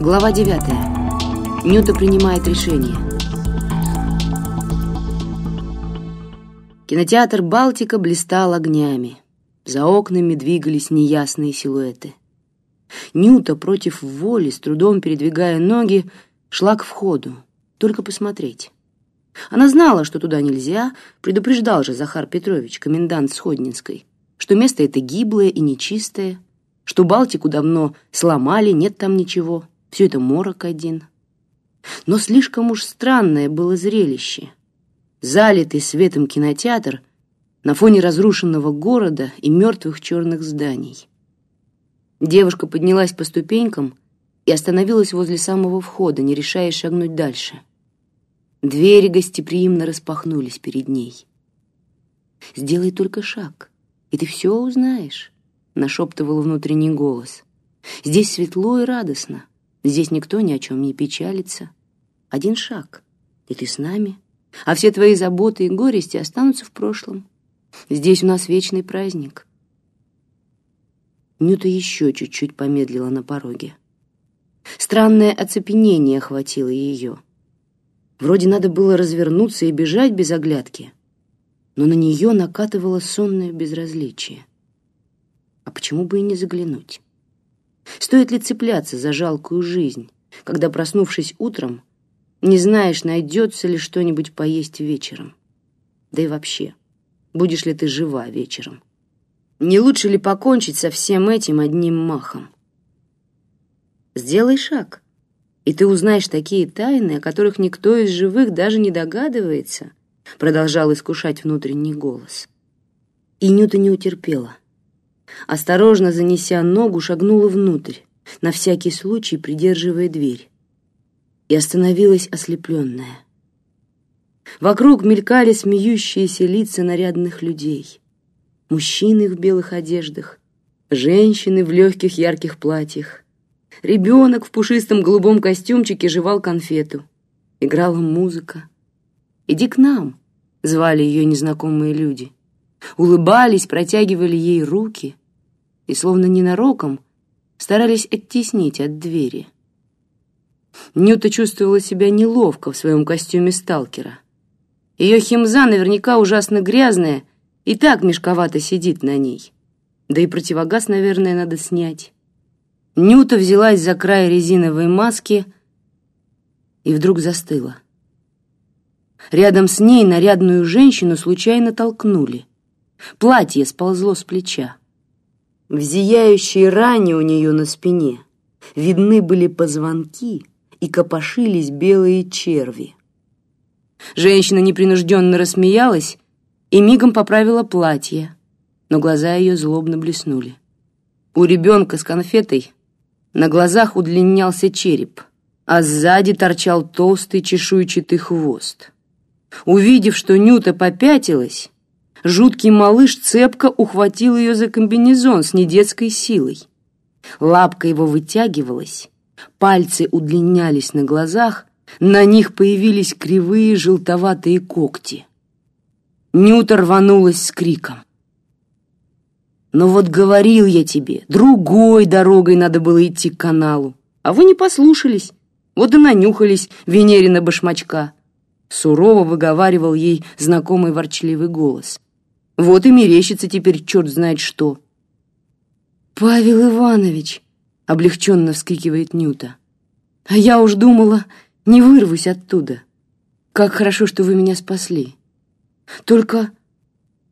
Глава 9. Нюта принимает решение. Кинотеатр «Балтика» блистал огнями. За окнами двигались неясные силуэты. Нюта против воли, с трудом передвигая ноги, шла к входу, только посмотреть. Она знала, что туда нельзя, предупреждал же Захар Петрович, комендант Сходнинской, что место это гиблое и нечистое, что Балтику давно сломали, нет там ничего, все это морок один. Но слишком уж странное было зрелище. Залитый светом кинотеатр на фоне разрушенного города и мертвых черных зданий. Девушка поднялась по ступенькам и остановилась возле самого входа, не решая шагнуть дальше. Двери гостеприимно распахнулись перед ней. «Сделай только шаг, и ты все узнаешь», — нашептывал внутренний голос. «Здесь светло и радостно, здесь никто ни о чем не печалится. Один шаг, и ты с нами, а все твои заботы и горести останутся в прошлом. Здесь у нас вечный праздник». Нюта еще чуть-чуть помедлила на пороге. Странное оцепенение охватило ее — Вроде надо было развернуться и бежать без оглядки, но на нее накатывало сонное безразличие. А почему бы и не заглянуть? Стоит ли цепляться за жалкую жизнь, когда, проснувшись утром, не знаешь, найдется ли что-нибудь поесть вечером? Да и вообще, будешь ли ты жива вечером? Не лучше ли покончить со всем этим одним махом? Сделай шаг — и ты узнаешь такие тайны, о которых никто из живых даже не догадывается, продолжал искушать внутренний голос. И Нюта не утерпела. Осторожно занеся ногу, шагнула внутрь, на всякий случай придерживая дверь, и остановилась ослепленная. Вокруг мелькали смеющиеся лица нарядных людей. Мужчины в белых одеждах, женщины в легких ярких платьях, Ребенок в пушистом голубом костюмчике жевал конфету. Играла музыка. «Иди к нам», — звали ее незнакомые люди. Улыбались, протягивали ей руки и, словно ненароком, старались оттеснить от двери. Нюта чувствовала себя неловко в своем костюме сталкера. Ее химза наверняка ужасно грязная и так мешковато сидит на ней. Да и противогаз, наверное, надо снять. Нюта взялась за край резиновой маски и вдруг застыла. Рядом с ней нарядную женщину случайно толкнули. Платье сползло с плеча. В зияющей ране у нее на спине видны были позвонки и копошились белые черви. Женщина непринужденно рассмеялась и мигом поправила платье, но глаза ее злобно блеснули. У ребенка с конфетой на глазах удлинялся череп, а сзади торчал толстый чешуйчатый хвост. Увидев, что Нюта попятилась, жуткий малыш цепко ухватил ее за комбинезон с недетской силой. Лапка его вытягивалась, пальцы удлинялись на глазах, на них появились кривые желтоватые когти. Нюта рванулась с криком. Но вот говорил я тебе, другой дорогой надо было идти к каналу. А вы не послушались. Вот и нанюхались Венерина башмачка. Сурово выговаривал ей знакомый ворчливый голос. Вот и мерещится теперь черт знает что. «Павел Иванович!» — облегченно вскрикивает Нюта. «А я уж думала, не вырвусь оттуда. Как хорошо, что вы меня спасли. Только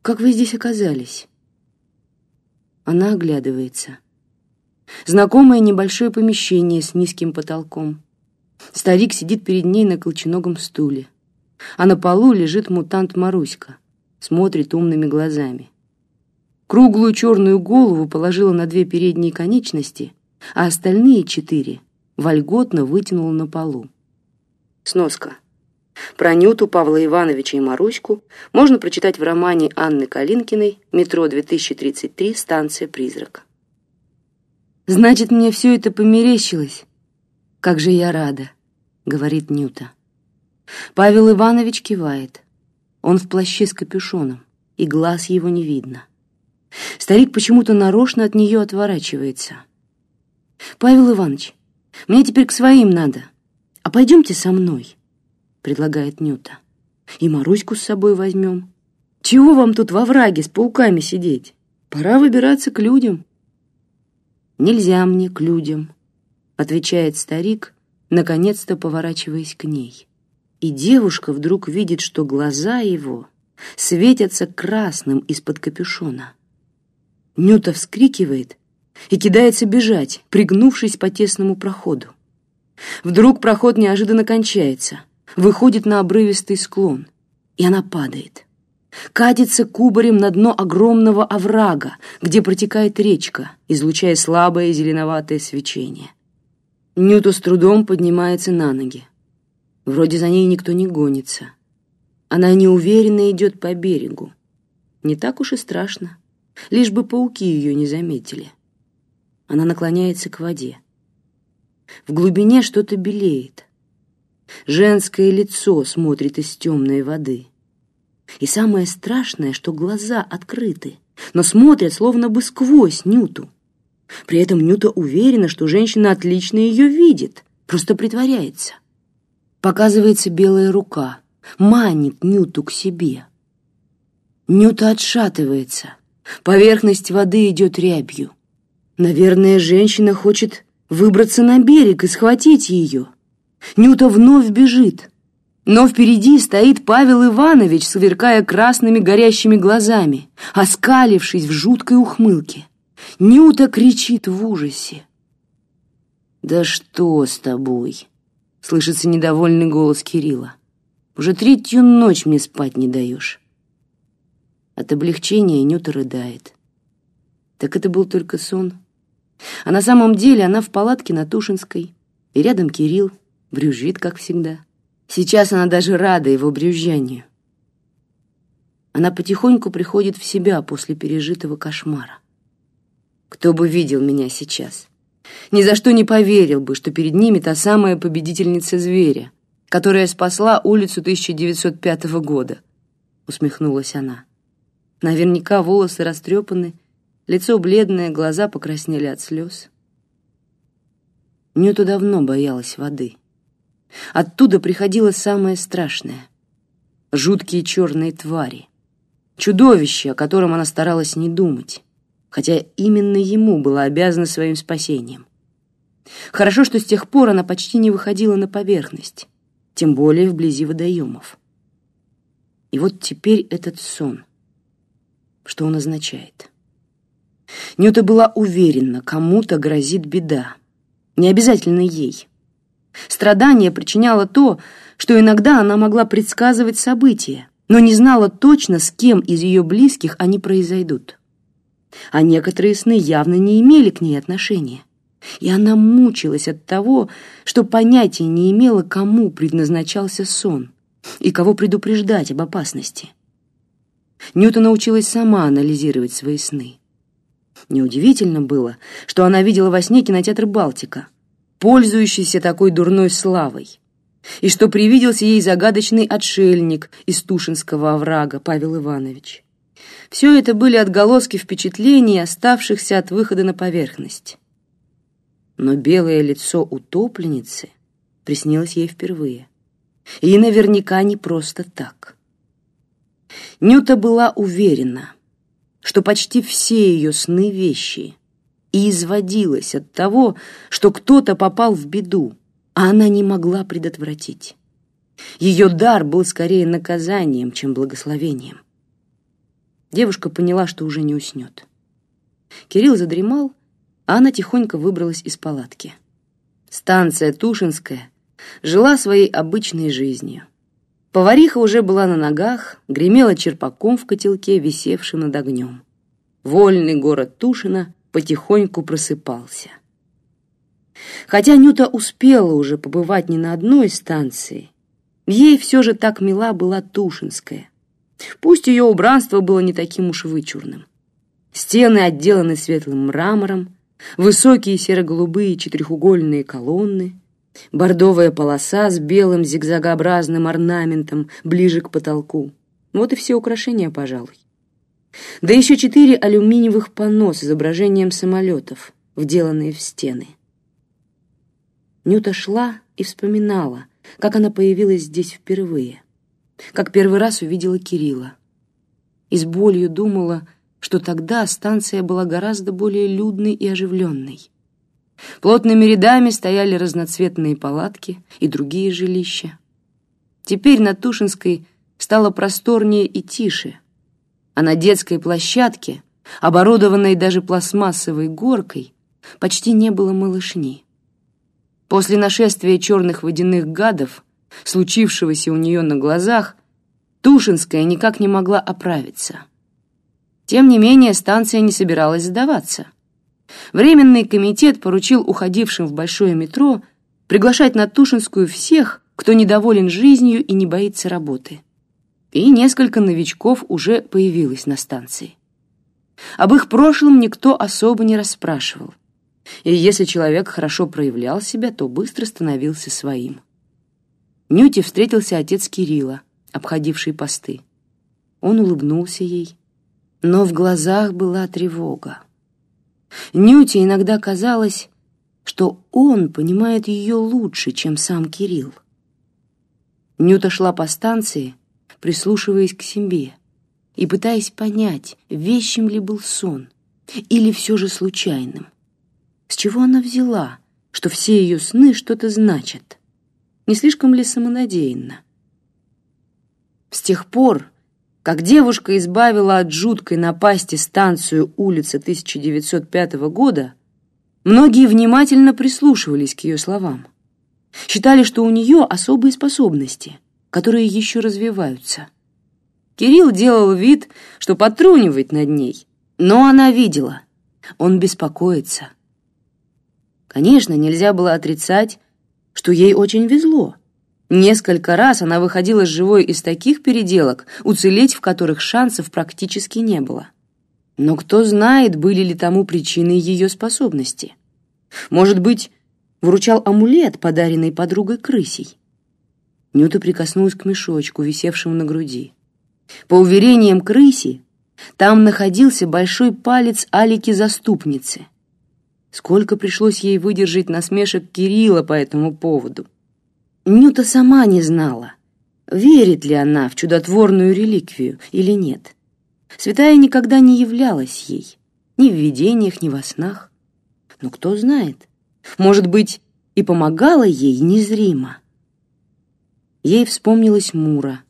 как вы здесь оказались?» Она оглядывается. Знакомое небольшое помещение с низким потолком. Старик сидит перед ней на колченогом стуле. А на полу лежит мутант Маруська. Смотрит умными глазами. Круглую черную голову положила на две передние конечности, а остальные четыре вольготно вытянула на полу. Сноска. Про Нюту, Павла Ивановича и Маруську можно прочитать в романе Анны Калинкиной «Метро 2033. Станция «Призрак». «Значит, мне все это померещилось? Как же я рада!» — говорит Нюта. Павел Иванович кивает. Он в плаще с капюшоном, и глаз его не видно. Старик почему-то нарочно от нее отворачивается. «Павел Иванович, Мне теперь к своим надо. А пойдемте со мной, предлагает Нюта. И Маруську с собой возьмем. Чего вам тут во враге с пауками сидеть? Пора выбираться к людям. Нельзя мне к людям, отвечает старик, наконец-то поворачиваясь к ней. И девушка вдруг видит, что глаза его светятся красным из-под капюшона. Нюта вскрикивает и кидается бежать, пригнувшись по тесному проходу. Вдруг проход неожиданно кончается, выходит на обрывистый склон, и она падает. Катится кубарем на дно огромного оврага, где протекает речка, излучая слабое зеленоватое свечение. Нюта с трудом поднимается на ноги. Вроде за ней никто не гонится. Она неуверенно идет по берегу. Не так уж и страшно, лишь бы пауки ее не заметили. Она наклоняется к воде. В глубине что-то белеет. Женское лицо смотрит из темной воды. И самое страшное, что глаза открыты, но смотрят словно бы сквозь Нюту. При этом Нюта уверена, что женщина отлично ее видит, просто притворяется. Показывается белая рука, манит Нюту к себе. Нюта отшатывается. Поверхность воды идет рябью. Наверное, женщина хочет выбраться на берег и схватить ее. Нюта вновь бежит. Но впереди стоит Павел Иванович, сверкая красными горящими глазами, оскалившись в жуткой ухмылке. Нюта кричит в ужасе. «Да что с тобой?» — слышится недовольный голос Кирилла. «Уже третью ночь мне спать не даешь». От облегчения Нюта рыдает. Так это был только сон. А на самом деле она в палатке на Тушинской, и рядом Кирилл брюзжит, как всегда. Сейчас она даже рада его брюзжанию. Она потихоньку приходит в себя после пережитого кошмара. Кто бы видел меня сейчас? Ни за что не поверил бы, что перед ними та самая победительница зверя, которая спасла улицу 1905 года, усмехнулась она. Наверняка волосы растрепаны, Лицо бледное, глаза покраснели от слез. Нюта давно боялась воды. Оттуда приходило самое страшное. Жуткие черные твари. Чудовище, о котором она старалась не думать, хотя именно ему была обязана своим спасением. Хорошо, что с тех пор она почти не выходила на поверхность, тем более вблизи водоемов. И вот теперь этот сон. Что он означает? — Нюта была уверена, кому-то грозит беда. Не обязательно ей. Страдание причиняло то, что иногда она могла предсказывать события, но не знала точно, с кем из ее близких они произойдут. А некоторые сны явно не имели к ней отношения. И она мучилась от того, что понятия не имела, кому предназначался сон и кого предупреждать об опасности. Нюта научилась сама анализировать свои сны. Неудивительно было, что она видела во сне кинотеатр «Балтика», пользующийся такой дурной славой, и что привиделся ей загадочный отшельник из Тушинского оврага Павел Иванович. Все это были отголоски впечатлений, оставшихся от выхода на поверхность. Но белое лицо утопленницы приснилось ей впервые. И наверняка не просто так. Нюта была уверена, что почти все ее сны вещи, и изводилась от того, что кто-то попал в беду, а она не могла предотвратить. Ее дар был скорее наказанием, чем благословением. Девушка поняла, что уже не уснет. Кирилл задремал, а она тихонько выбралась из палатки. Станция Тушинская жила своей обычной жизнью. Повариха уже была на ногах, гремела черпаком в котелке, висевшем над огнем. Вольный город Тушина потихоньку просыпался. Хотя Нюта успела уже побывать не на одной станции, ей все же так мила была Тушинская. Пусть ее убранство было не таким уж вычурным. Стены отделаны светлым мрамором, высокие серо-голубые четырехугольные колонны — бордовая полоса с белым зигзагообразным орнаментом ближе к потолку. Вот и все украшения, пожалуй. Да еще четыре алюминиевых панно с изображением самолетов, вделанные в стены. Нюта шла и вспоминала, как она появилась здесь впервые, как первый раз увидела Кирилла. И с болью думала, что тогда станция была гораздо более людной и оживленной. Плотными рядами стояли разноцветные палатки и другие жилища. Теперь на Тушинской стало просторнее и тише, а на детской площадке, оборудованной даже пластмассовой горкой, почти не было малышни. После нашествия черных водяных гадов, случившегося у нее на глазах, Тушинская никак не могла оправиться. Тем не менее, станция не собиралась сдаваться. Временный комитет поручил уходившим в большое метро приглашать на Тушинскую всех, кто недоволен жизнью и не боится работы. И несколько новичков уже появилось на станции. Об их прошлом никто особо не расспрашивал и если человек хорошо проявлял себя, то быстро становился своим. Нюте встретился отец Кирилла, обходивший посты. Он улыбнулся ей, но в глазах была тревога. Нюте иногда казалось, что он понимает ее лучше, чем сам Кирилл. Нюта шла по станции, прислушиваясь к себе и пытаясь понять, вещим ли был сон или все же случайным. С чего она взяла, что все ее сны что-то значат? Не слишком ли самонадеянно? С тех пор, как девушка избавила от жуткой напасти станцию улицы 1905 года, многие внимательно прислушивались к ее словам. Считали, что у нее особые способности, которые еще развиваются. Кирилл делал вид, что потрунивает над ней, но она видела. Он беспокоится. Конечно, нельзя было отрицать, что ей очень везло. Несколько раз она выходила живой из таких переделок, уцелеть в которых шансов практически не было. Но кто знает, были ли тому причины ее способности. Может быть, вручал амулет, подаренный подругой крысей. Нюта прикоснулась к мешочку, висевшему на груди. По уверениям крыси, там находился большой палец Алики-заступницы — Сколько пришлось ей выдержать насмешек Кирилла по этому поводу. Нюта сама не знала, верит ли она в чудотворную реликвию или нет. Святая никогда не являлась ей, ни в видениях, ни во снах. Но кто знает, может быть, и помогала ей незримо. Ей вспомнилась Мура,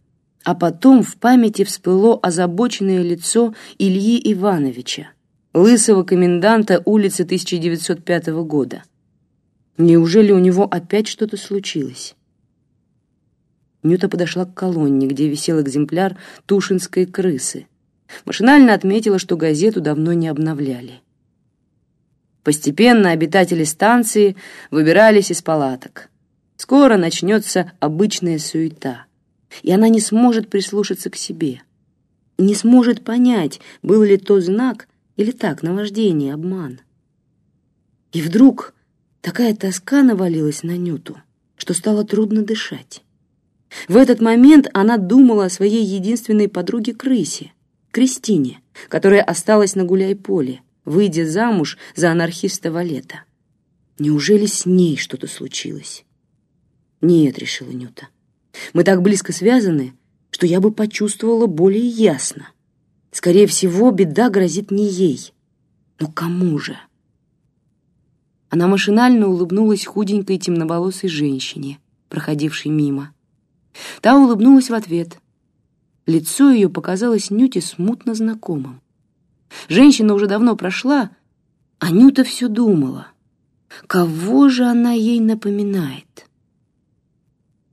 а потом в памяти всплыло озабоченное лицо Ильи Ивановича, лысого коменданта улицы 1905 года. Неужели у него опять что-то случилось? Нюта подошла к колонне, где висел экземпляр тушинской крысы. Машинально отметила, что газету давно не обновляли. Постепенно обитатели станции выбирались из палаток. Скоро начнется обычная суета, и она не сможет прислушаться к себе. Не сможет понять, был ли то знак, или так, наваждение, обман? И вдруг такая тоска навалилась на Нюту, что стало трудно дышать. В этот момент она думала о своей единственной подруге Крысе, Кристине, которая осталась на гуляй-поле, выйдя замуж за анархиста Валета. Неужели с ней что-то случилось? Нет, решила Нюта. Мы так близко связаны, что я бы почувствовала более ясно. Скорее всего, беда грозит не ей. Но кому же? Она машинально улыбнулась худенькой темноволосой женщине, проходившей мимо. Та улыбнулась в ответ. Лицо ее показалось Нюте смутно знакомым. Женщина уже давно прошла, а Нюта все думала. Кого же она ей напоминает?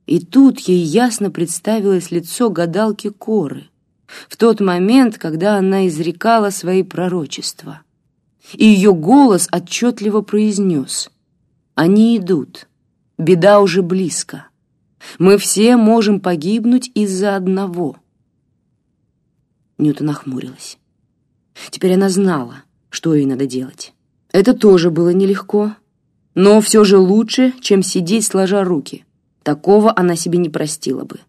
И тут ей ясно представилось лицо гадалки Коры — в тот момент, когда она изрекала свои пророчества. И ее голос отчетливо произнес «Они идут, беда уже близко. Мы все можем погибнуть из-за одного». Ньюта нахмурилась. Теперь она знала, что ей надо делать. Это тоже было нелегко, но все же лучше, чем сидеть сложа руки. Такого она себе не простила бы.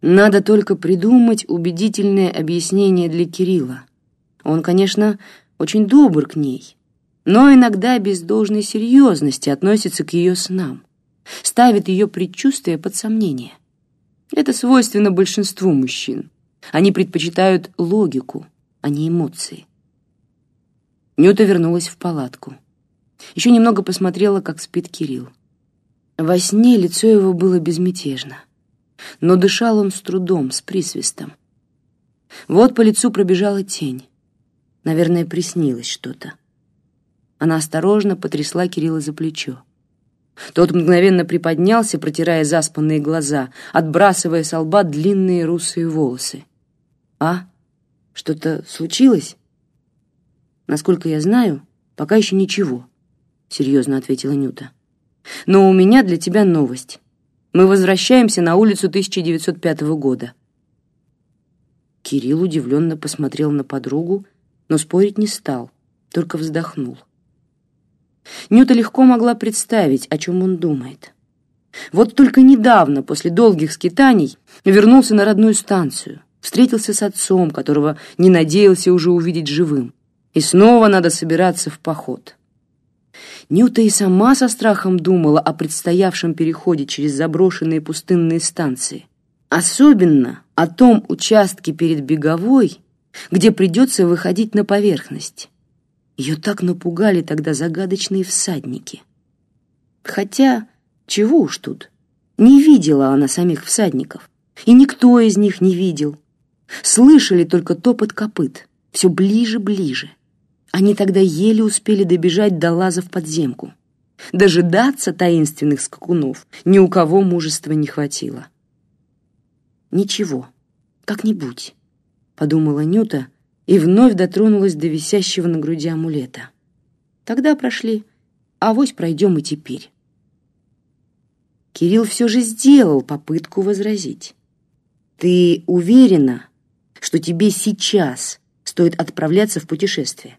Надо только придумать убедительное объяснение для Кирилла. Он, конечно, очень добр к ней, но иногда без должной серьезности относится к ее снам. ставит ее предчувствие под сомнение. Это свойственно большинству мужчин. Они предпочитают логику, а не эмоции. Нюта вернулась в палатку. Еще немного посмотрела, как спит Кирилл. Во сне лицо его было безмятежно, но дышал он с трудом, с присвистом. Вот по лицу пробежала тень. Наверное, приснилось что-то. Она осторожно потрясла Кирилла за плечо. Тот мгновенно приподнялся, протирая заспанные глаза, отбрасывая с лба длинные русые волосы. «А? Что-то случилось?» «Насколько я знаю, пока еще ничего», — серьезно ответила Нюта. «Но у меня для тебя новость. Мы возвращаемся на улицу 1905 года». Кирилл удивленно посмотрел на подругу, но спорить не стал, только вздохнул. Нюта легко могла представить, о чем он думает. Вот только недавно, после долгих скитаний, вернулся на родную станцию, встретился с отцом, которого не надеялся уже увидеть живым, и снова надо собираться в поход. Нюта и сама со страхом думала о предстоявшем переходе через заброшенные пустынные станции. Особенно о том участке перед Беговой, где придется выходить на поверхность. Ее так напугали тогда загадочные всадники. Хотя, чего уж тут, не видела она самих всадников, и никто из них не видел. Слышали только топот копыт, все ближе-ближе. Они тогда еле успели добежать до лаза в подземку. Дожидаться таинственных скакунов ни у кого мужества не хватило. «Ничего, как-нибудь», — подумала Нюта, — и вновь дотронулась до висящего на груди амулета. Тогда прошли, а авось пройдем и теперь. Кирилл все же сделал попытку возразить. «Ты уверена, что тебе сейчас стоит отправляться в путешествие?»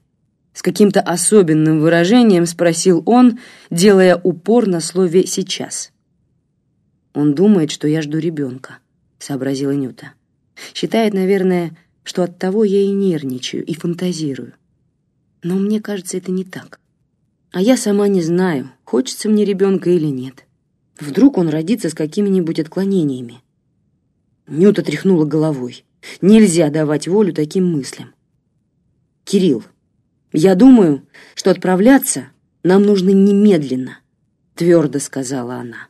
С каким-то особенным выражением спросил он, делая упор на слове «сейчас». «Он думает, что я жду ребенка», — сообразила Нюта. «Считает, наверное, что от того я и нервничаю, и фантазирую. Но мне кажется, это не так. А я сама не знаю, хочется мне ребенка или нет. Вдруг он родится с какими-нибудь отклонениями. Нюта тряхнула головой. Нельзя давать волю таким мыслям. «Кирилл, я думаю, что отправляться нам нужно немедленно», — твердо сказала она.